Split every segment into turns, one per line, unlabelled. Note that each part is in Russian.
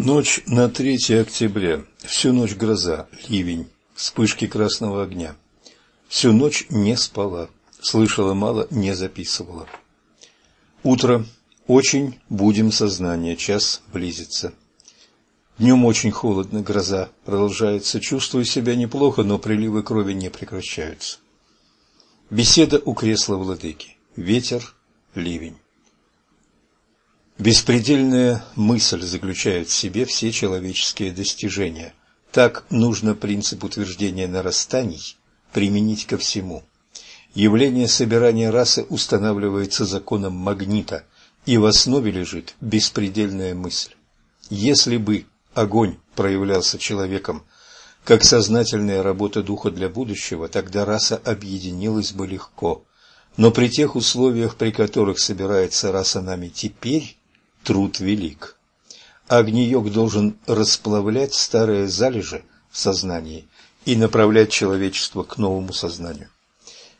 Ночь на 3 октября. Всю ночь гроза, ливень, вспышки красного огня. Всю ночь не спала. Слышала мало, не записывала. Утро. Очень будем сознание. Час близится. Днем очень холодно, гроза продолжается. Чувствую себя неплохо, но приливы крови не прекращаются. Беседа у кресла владыки. Ветер, ливень. Беспредельная мысль заключает в себе все человеческие достижения. Так нужно принцип утверждения нарастаний применить ко всему. Явление собирания расы устанавливается законом магнита, и в основе лежит беспредельная мысль. Если бы огонь проявлялся человеком как сознательная работа духа для будущего, тогда раса объединилась бы легко. Но при тех условиях, при которых собирается раса нами теперь, труд велик. Огниек должен расплавлять старые залежи в сознании и направлять человечество к новому сознанию.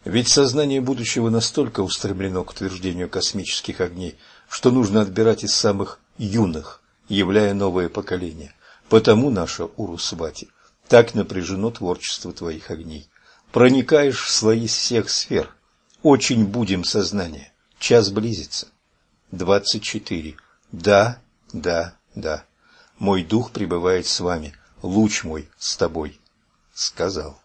Ведь сознание будущего настолько устремлено к утверждению космических огней, что нужно отбирать из самых юных, являя новое поколение. Потому, наша Урусвати, так напряжено творчество твоих огней. Проникаешь в слои всех сфер. Очень будем сознание. Час близится. Двадцать четыре. Да, да, да. Мой дух пребывает с вами, луч мой с тобой, сказал.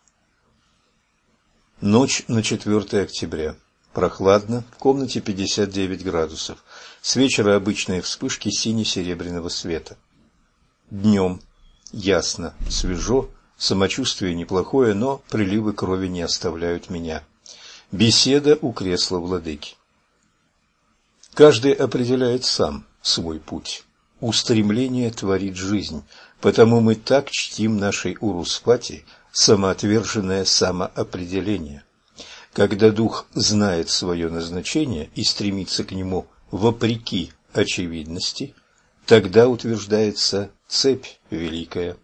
Ночь на 4 октября. Прохладно, в комнате 59 градусов. С вечера обычные вспышки сине-серебряного света. Днем ясно, свежо, самочувствие неплохое, но приливы крови не оставляют меня. Беседа у кресла владыки. Каждый определяет сам, свой путь. Устремление творит жизнь, потому мы так чтим нашей Уруспати самоотверженное самоопределение. Когда дух знает свое назначение и стремится к нему вопреки очевидности, тогда утверждается цепь великая.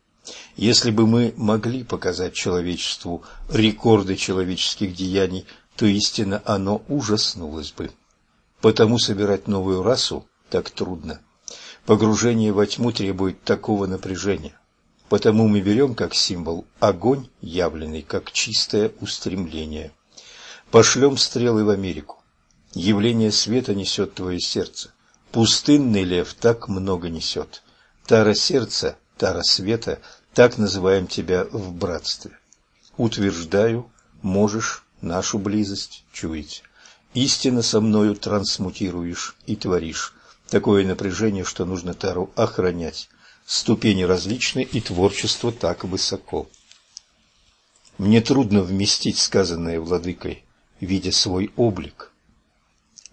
Если бы мы могли показать человечеству рекорды человеческих деяний, то истинно оно ужаснулось бы. Потому собирать новую расу так трудно. Погружение во тьму требует такого напряжения. Потому мы берем как символ огонь, явленный как чистое устремление. Пошлем стрелы в Америку. Явление света несет твое сердце. Пустынный лев так много несет. Тара сердца, тара света, так называем тебя в братстве. Утверждаю, можешь нашу близость чуять. Истинно со мною трансмутируешь и творишь. Такое напряжение, что нужно Тару охранять. Ступени различны, и творчество так высоко. Мне трудно вместить сказанное владыкой, видя свой облик.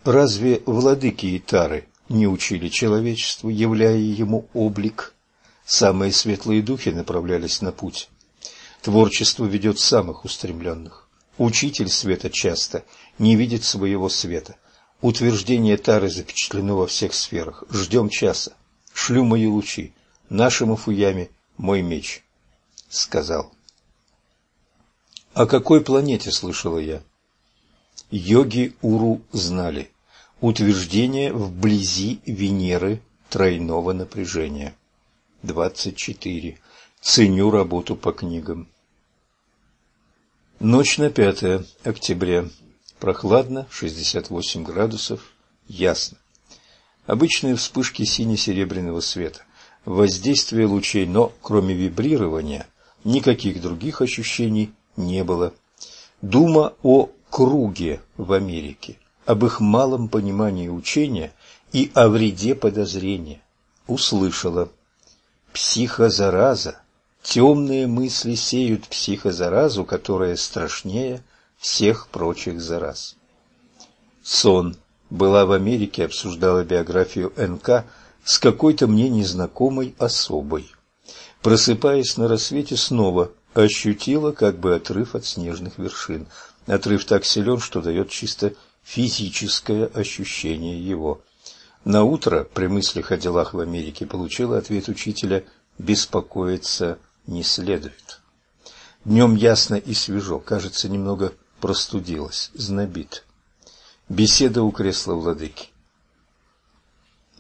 Разве владыки и Тары не учили человечеству, являя ему облик? Самые светлые духи направлялись на путь. Творчество ведет самых устремленных. Учитель света часто не видит своего света. Утверждение Тары запечатлено во всех сферах. Ждем часа. Шлю мои лучи. Нашему Фуяме мой меч. Сказал. О какой планете слышала я? Йоги Уру знали. Утверждение вблизи Венеры тройного напряжения. 24. Ценю работу по книгам. Ночь на 5 октября. Прохладно, 68 градусов, ясно. Обычные вспышки сине-серебряного света. Воздействие лучей, но кроме вибрирования никаких других ощущений не было. Дума о круге в Америке, об их малом понимании учения и о вреде подозрения. Услышала. Психозараза Темные мысли сеют психозаразу, которая страшнее всех прочих зараз. Сон. Была в Америке, обсуждала биографию НК с какой-то мне незнакомой особой. Просыпаясь на рассвете снова, ощутила как бы отрыв от снежных вершин. Отрыв так силен, что дает чисто физическое ощущение его. На утро при мыслях о делах в Америке получила ответ учителя беспокоиться не следует. Днем ясно и свежо, кажется, немного простудилась, знобит. Беседа у кресла владыки.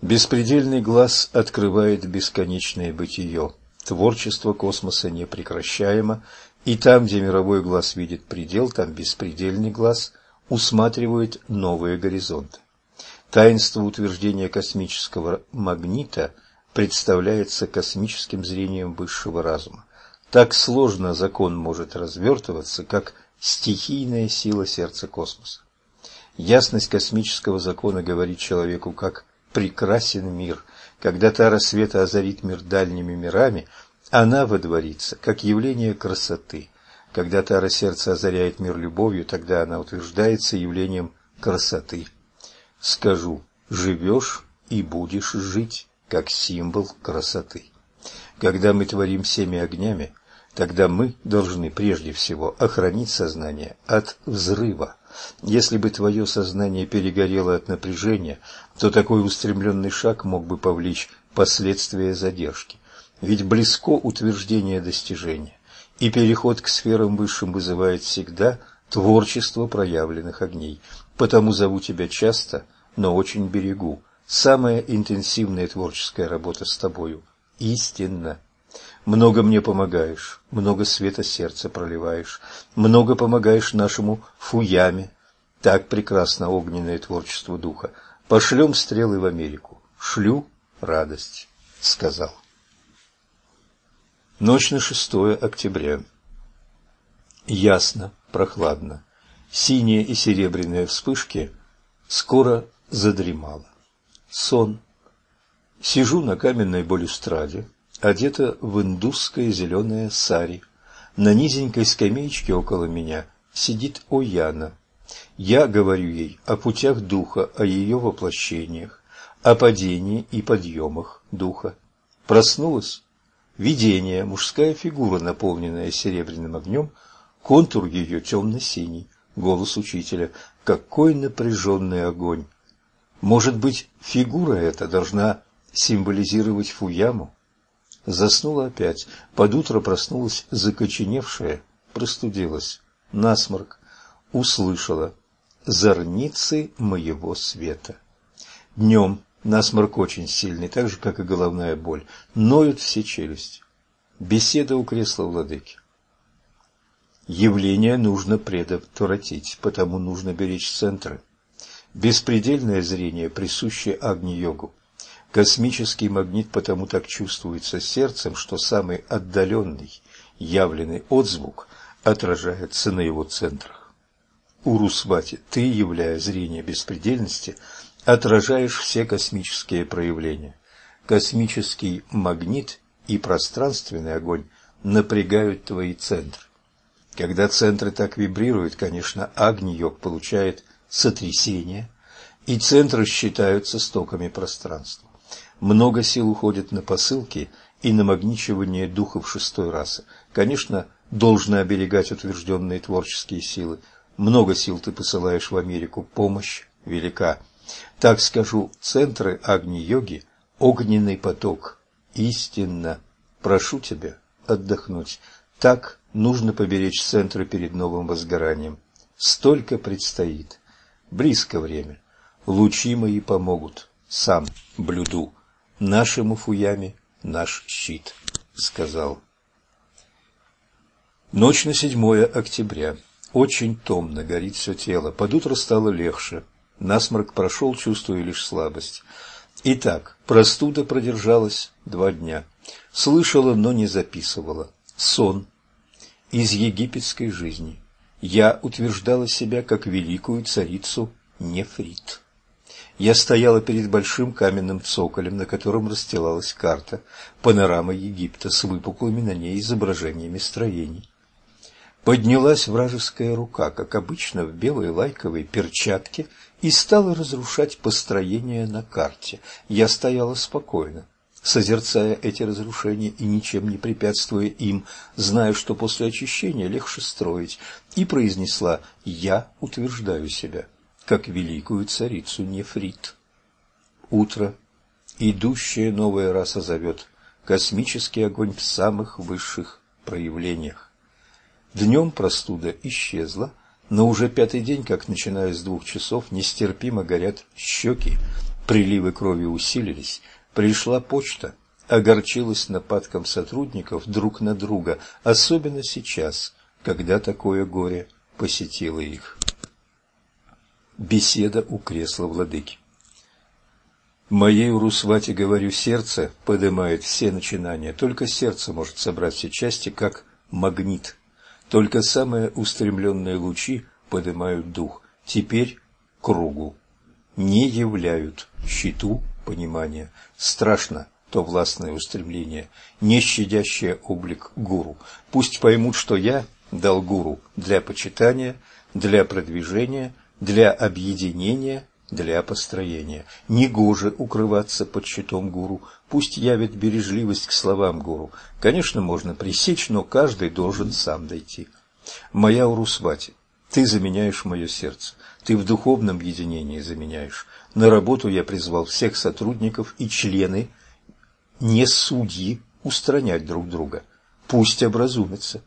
Беспредельный глаз открывает бесконечное бытие. Творчество космоса непрекращаемо, и там, где мировой глаз видит предел, там беспредельный глаз усматривает новые горизонты. Таинство утверждения космического магнита представляется космическим зрением высшего разума. Так сложно закон может развертываться, как стихийная сила сердца космоса. Ясность космического закона говорит человеку, как прекрасен мир. Когда тара света озарит мир дальними мирами, она водворится, как явление красоты. Когда тара сердца озаряет мир любовью, тогда она утверждается явлением красоты. Скажу, живешь и будешь жить, как символ красоты. Когда мы творим всеми огнями, тогда мы должны прежде всего охранить сознание от взрыва. Если бы твое сознание перегорело от напряжения, то такой устремленный шаг мог бы повлечь последствия задержки. Ведь близко утверждение достижения, и переход к сферам высшим вызывает всегда творчество проявленных огней. Потому зову тебя часто, но очень берегу. Самая интенсивная творческая работа с тобою. Истинно. Много мне помогаешь, много света сердца проливаешь, много помогаешь нашему фуяме. Так прекрасно огненное творчество духа. Пошлем стрелы в Америку. Шлю радость, сказал. Ночь на 6 октября. Ясно, прохладно. Синие и серебряные вспышки скоро задремало. Сон. Сижу на каменной балюстраде, одета в индусское зеленое сари. На низенькой скамеечке около меня сидит Ояна. Я говорю ей о путях духа, о ее воплощениях, о падении и подъемах духа. Проснулась. Видение, мужская фигура, наполненная серебряным огнем, контур ее темно-синий, голос учителя. Какой напряженный огонь! Может быть, фигура эта должна символизировать Фуяму? Заснула опять. Под утро проснулась закоченевшая, простудилась. Насморк. Услышала. Зорницы моего света. Днем насморк очень сильный, так же, как и головная боль. Ноют все челюсти. Беседа у кресла владыки. Явление нужно предотвратить, потому нужно беречь центры. Беспредельное зрение присуще Агни-йогу. Космический магнит потому так чувствуется сердцем, что самый отдаленный, явленный отзвук отражается на его центрах. Урусвати, ты, являя зрение беспредельности, отражаешь все космические проявления. Космический магнит и пространственный огонь напрягают твои центры. Когда центры так вибрируют, конечно, Агни-йог получает сотрясение, и центры считаются стоками пространства. Много сил уходит на посылки и на магничивание духов шестой расы. Конечно, должно оберегать утвержденные творческие силы. Много сил ты посылаешь в Америку, помощь велика. Так скажу, центры Агни-йоги – огненный поток. Истинно. Прошу тебя отдохнуть. Так нужно поберечь центры перед новым возгоранием. Столько предстоит. Близко время. Лучи мои помогут. Сам блюду. Нашему Фуяме наш щит, сказал. Ночь на седьмое октября. Очень томно горит все тело. Под утро стало легче. Насморк прошел, чувствуя лишь слабость. Итак, простуда продержалась два дня. Слышала, но не записывала. Сон из египетской жизни. Я утверждала себя как великую царицу Нефрит. Я стояла перед большим каменным цоколем, на котором расстилалась карта, панорама Египта с выпуклыми на ней изображениями строений. Поднялась вражеская рука, как обычно, в белой лайковой перчатке и стала разрушать построение на карте. Я стояла спокойно, созерцая эти разрушения и ничем не препятствуя им, зная, что после очищения легче строить, и произнесла «Я утверждаю себя, как великую царицу Нефрит». Утро. Идущая новая раса зовет. Космический огонь в самых высших проявлениях. Днем простуда исчезла, но уже пятый день, как начиная с двух часов, нестерпимо горят щеки, приливы крови усилились, пришла почта, огорчилась нападком сотрудников друг на друга, особенно сейчас, когда такое горе посетило их. Беседа у кресла владыки. Моей Урусвати, говорю, сердце поднимает все начинания. Только сердце может собрать все части, как магнит. Только самые устремленные лучи поднимают дух. Теперь кругу. Не являют щиту понимания. Страшно то властное устремление, не щадящее облик гуру. Пусть поймут, что я дал гуру для почитания, для продвижения, для объединения для построения. Негоже укрываться под щитом гуру, пусть явит бережливость к словам гуру. Конечно, можно пресечь, но каждый должен сам дойти. Моя Урусвати, ты заменяешь мое сердце, ты в духовном единении заменяешь. На работу я призвал всех сотрудников и члены, не судьи, устранять друг друга. Пусть образумятся.